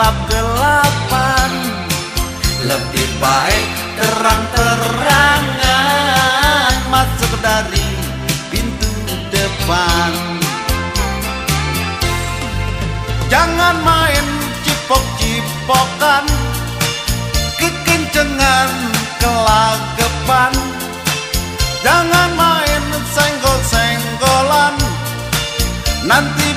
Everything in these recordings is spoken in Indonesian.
gelap-gelapan Lebih baik terang-terangan Masuk dari pintu depan. Jangan main cipok-cipokan Kekencengan kelagapan Jangan main senggol-senggolan Nanti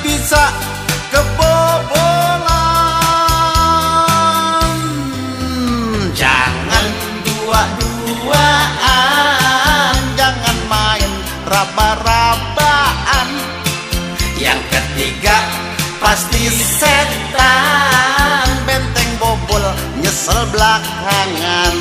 pasti setan Benteng bobol nyesel belakangan.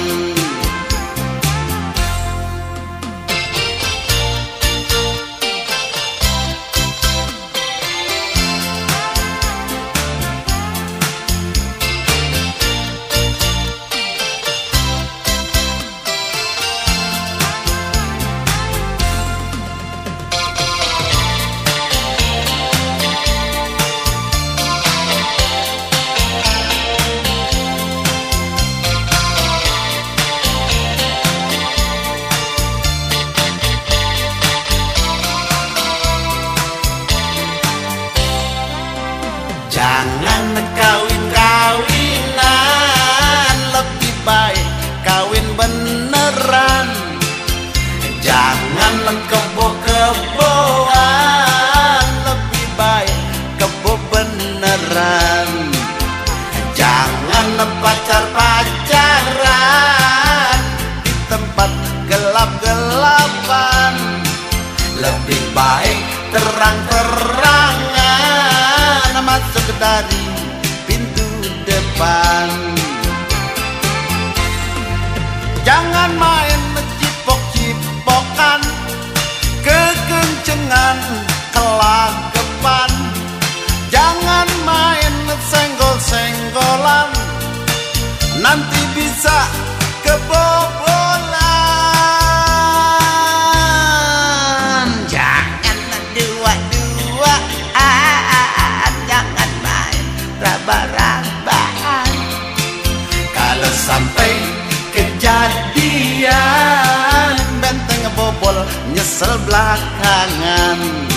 Jangan kawin-kawinan Lebih baik kawin beneran. Jangan kebo-keboan Lebih baik kebo beneran. Jangan pacar-pacaran Di tempat gelap-gelapan. Lebih baik terang-terangan Masuk dari pintu depan. Jangan main cipok-cipokan Kekencengan kelagapan Jangan main senggol-senggolan Nanti bisa sampai kejadian. Benteng bobol nyesel belakangan.